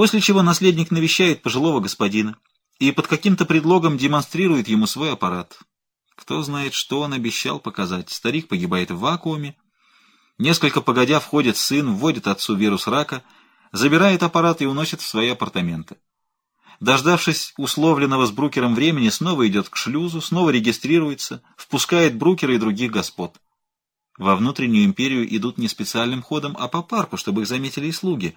После чего наследник навещает пожилого господина и под каким-то предлогом демонстрирует ему свой аппарат. Кто знает, что он обещал показать. Старик погибает в вакууме. Несколько погодя входит сын, вводит отцу вирус рака, забирает аппарат и уносит в свои апартаменты. Дождавшись условленного с Брукером времени, снова идет к шлюзу, снова регистрируется, впускает Брукера и других господ. Во внутреннюю империю идут не специальным ходом, а по парку, чтобы их заметили и слуги.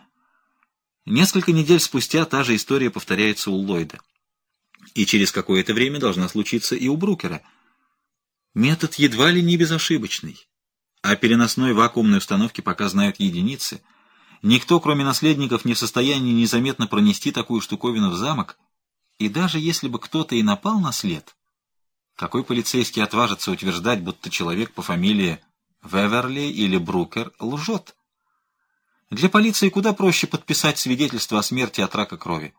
Несколько недель спустя та же история повторяется у Ллойда. И через какое-то время должна случиться и у Брукера. Метод едва ли не безошибочный. А переносной вакуумной установки пока знают единицы — Никто, кроме наследников, не в состоянии незаметно пронести такую штуковину в замок, и даже если бы кто-то и напал на след, какой полицейский отважится утверждать, будто человек по фамилии Веверли или Брукер лжет? Для полиции куда проще подписать свидетельство о смерти от рака крови.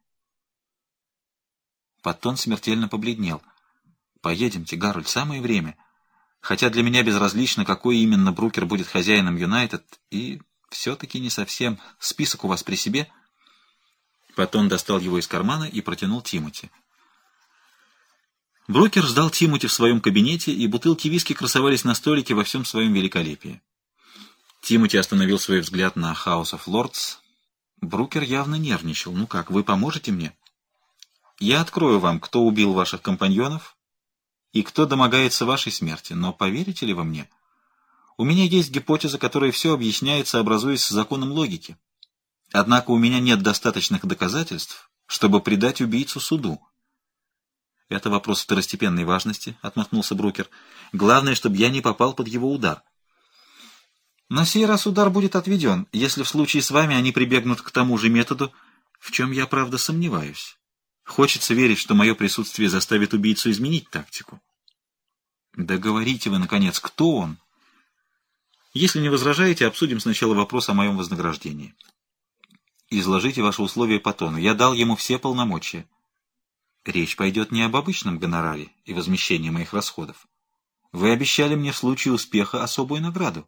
Паттон смертельно побледнел. «Поедемте, Гарольд, самое время. Хотя для меня безразлично, какой именно Брукер будет хозяином Юнайтед, и все-таки не совсем. Список у вас при себе?» Потом достал его из кармана и протянул Тимоти. Брокер ждал Тимоти в своем кабинете, и бутылки виски красовались на столике во всем своем великолепии. Тимоти остановил свой взгляд на House of Lords. Брукер явно нервничал. «Ну как, вы поможете мне?» «Я открою вам, кто убил ваших компаньонов и кто домогается вашей смерти, но поверите ли вы мне?» У меня есть гипотеза, которая все объясняет, сообразуясь с законом логики. Однако у меня нет достаточных доказательств, чтобы предать убийцу суду. Это вопрос второстепенной важности, — отмахнулся Брукер. Главное, чтобы я не попал под его удар. На сей раз удар будет отведен, если в случае с вами они прибегнут к тому же методу, в чем я, правда, сомневаюсь. Хочется верить, что мое присутствие заставит убийцу изменить тактику. Да говорите вы, наконец, кто он? Если не возражаете, обсудим сначала вопрос о моем вознаграждении. Изложите ваши условия по тону. Я дал ему все полномочия. Речь пойдет не об обычном гонораре и возмещении моих расходов. Вы обещали мне в случае успеха особую награду.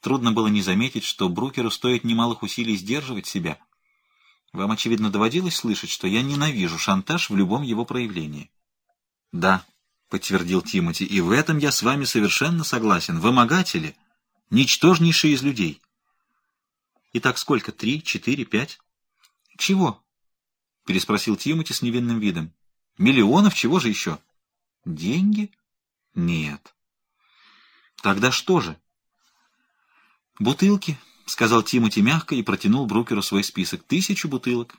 Трудно было не заметить, что Брукеру стоит немалых усилий сдерживать себя. Вам, очевидно, доводилось слышать, что я ненавижу шантаж в любом его проявлении. Да, — подтвердил Тимоти, — и в этом я с вами совершенно согласен. Вымогатели — ничтожнейшие из людей. Итак, сколько? Три, четыре, пять? Чего? — переспросил Тимоти с невинным видом. Миллионов? Чего же еще? Деньги? Нет. Тогда что же? Бутылки, — сказал Тимоти мягко и протянул Брукеру свой список. Тысячу бутылок.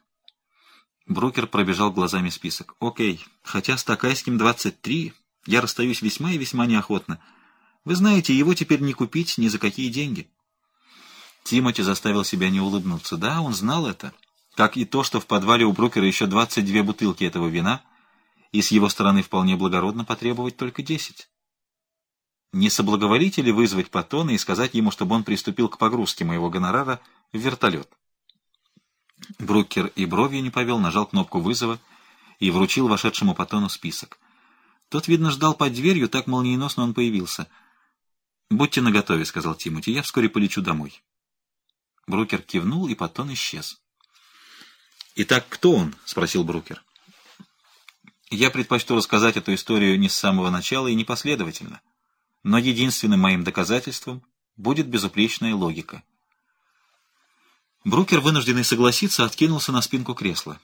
Брокер пробежал глазами список. «Окей, хотя с Такайским 23 я расстаюсь весьма и весьма неохотно. Вы знаете, его теперь не купить ни за какие деньги». Тимоти заставил себя не улыбнуться. Да, он знал это. Как и то, что в подвале у Брокера еще 22 бутылки этого вина, и с его стороны вполне благородно потребовать только 10. Не соблаговолите ли вызвать Патона и сказать ему, чтобы он приступил к погрузке моего гонорара в вертолет? Брукер и бровью не повел, нажал кнопку вызова и вручил вошедшему Патону список. Тот, видно, ждал под дверью, так молниеносно он появился. «Будьте наготове», — сказал Тимути, — «я вскоре полечу домой». Брукер кивнул, и Патон исчез. «Итак, кто он?» — спросил Брукер. «Я предпочту рассказать эту историю не с самого начала и не последовательно, но единственным моим доказательством будет безупречная логика». Брукер, вынужденный согласиться, откинулся на спинку кресла.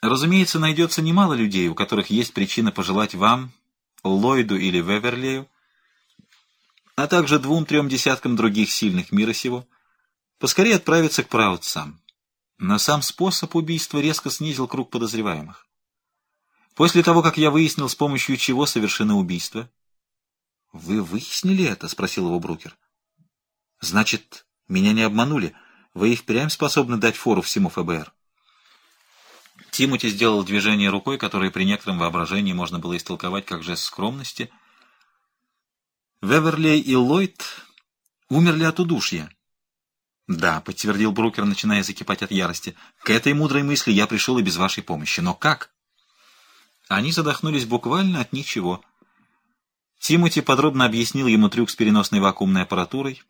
Разумеется, найдется немало людей, у которых есть причина пожелать вам, Ллойду или Веверлею, а также двум-трем десяткам других сильных мира сего, поскорее отправиться к праотцам. Но сам способ убийства резко снизил круг подозреваемых. После того, как я выяснил, с помощью чего совершено убийство... — Вы выяснили это? — спросил его Брукер. — Значит, меня не обманули. — вы и впрямь способны дать фору всему ФБР. Тимоти сделал движение рукой, которое при некотором воображении можно было истолковать как жест скромности. Веверлей и Ллойд умерли от удушья. «Да», — подтвердил Брукер, начиная закипать от ярости, — «к этой мудрой мысли я пришел и без вашей помощи. Но как?» Они задохнулись буквально от ничего. Тимоти подробно объяснил ему трюк с переносной вакуумной аппаратурой,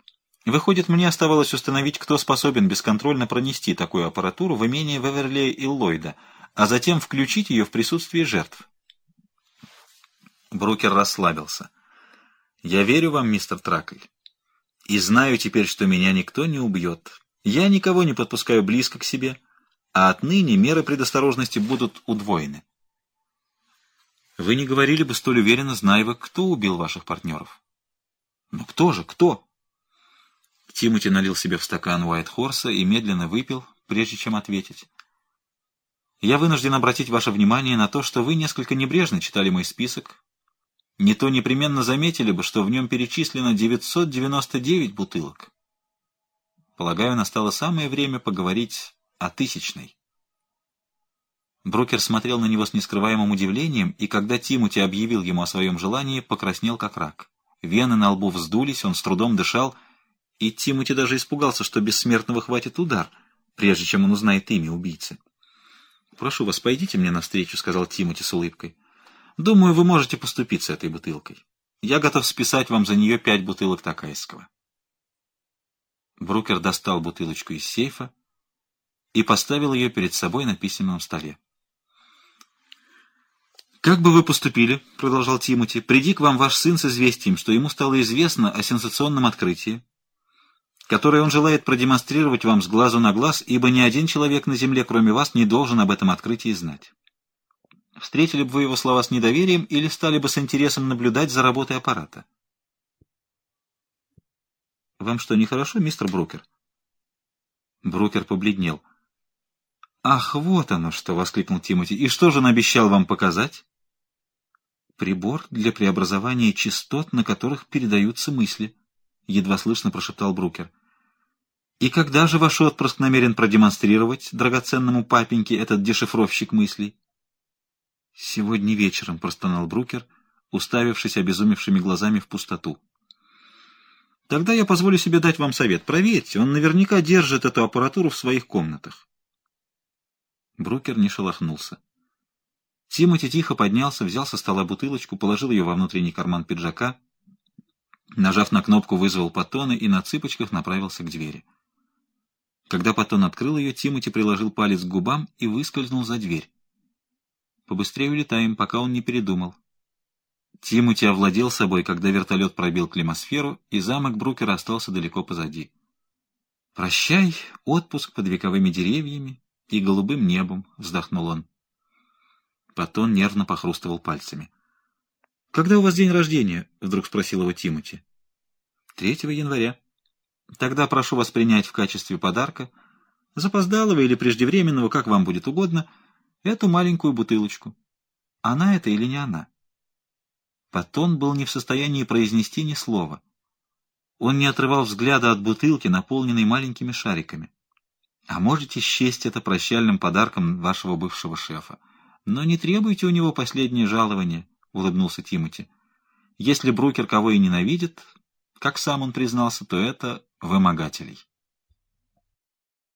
Выходит, мне оставалось установить, кто способен бесконтрольно пронести такую аппаратуру в имение Веверлея и Ллойда, а затем включить ее в присутствии жертв. Брукер расслабился. «Я верю вам, мистер Тракль, и знаю теперь, что меня никто не убьет. Я никого не подпускаю близко к себе, а отныне меры предосторожности будут удвоены». «Вы не говорили бы столь уверенно, зная вы, кто убил ваших партнеров». «Ну кто же, кто?» Тимоти налил себе в стакан Уайт Хорса и медленно выпил, прежде чем ответить. «Я вынужден обратить ваше внимание на то, что вы несколько небрежно читали мой список. Не то непременно заметили бы, что в нем перечислено 999 бутылок. Полагаю, настало самое время поговорить о тысячной». Брокер смотрел на него с нескрываемым удивлением, и когда Тимоти объявил ему о своем желании, покраснел как рак. Вены на лбу вздулись, он с трудом дышал — и Тимоти даже испугался, что бессмертного хватит удар, прежде чем он узнает имя убийцы. «Прошу вас, пойдите мне навстречу», — сказал Тимоти с улыбкой. «Думаю, вы можете поступить с этой бутылкой. Я готов списать вам за нее пять бутылок такайского». Брукер достал бутылочку из сейфа и поставил ее перед собой на письменном столе. «Как бы вы поступили, — продолжал Тимоти, — приди к вам ваш сын с известием, что ему стало известно о сенсационном открытии, которое он желает продемонстрировать вам с глазу на глаз, ибо ни один человек на земле, кроме вас, не должен об этом открытии знать. Встретили бы вы его слова с недоверием или стали бы с интересом наблюдать за работой аппарата? Вам что, нехорошо, мистер Брукер? Брукер побледнел. «Ах, вот оно что!» — воскликнул Тимоти. «И что же он обещал вам показать?» «Прибор для преобразования частот, на которых передаются мысли», — едва слышно прошептал Брукер. И когда же ваш отпрыск намерен продемонстрировать драгоценному папеньке этот дешифровщик мыслей? Сегодня вечером, простонал Брукер, уставившись обезумевшими глазами в пустоту. Тогда я позволю себе дать вам совет. Проверьте, он наверняка держит эту аппаратуру в своих комнатах. Брукер не шелохнулся. Тимоти тихо поднялся, взял со стола бутылочку, положил ее во внутренний карман пиджака, нажав на кнопку, вызвал Паттона и на цыпочках направился к двери. Когда Паттон открыл ее, Тимоти приложил палец к губам и выскользнул за дверь. «Побыстрее улетаем, пока он не передумал». Тимоти овладел собой, когда вертолет пробил климосферу, и замок Брукера остался далеко позади. «Прощай, отпуск под вековыми деревьями и голубым небом», — вздохнул он. Паттон нервно похрустывал пальцами. «Когда у вас день рождения?» — вдруг спросил его Тимоти. «Третьего января». Тогда прошу вас принять в качестве подарка, запоздалого или преждевременного, как вам будет угодно, эту маленькую бутылочку. Она это или не она? Патон был не в состоянии произнести ни слова. Он не отрывал взгляда от бутылки, наполненной маленькими шариками. А можете счесть это прощальным подарком вашего бывшего шефа. Но не требуйте у него последнее жалование, — улыбнулся Тимоти. Если Брукер кого и ненавидит, как сам он признался, то это вымогателей.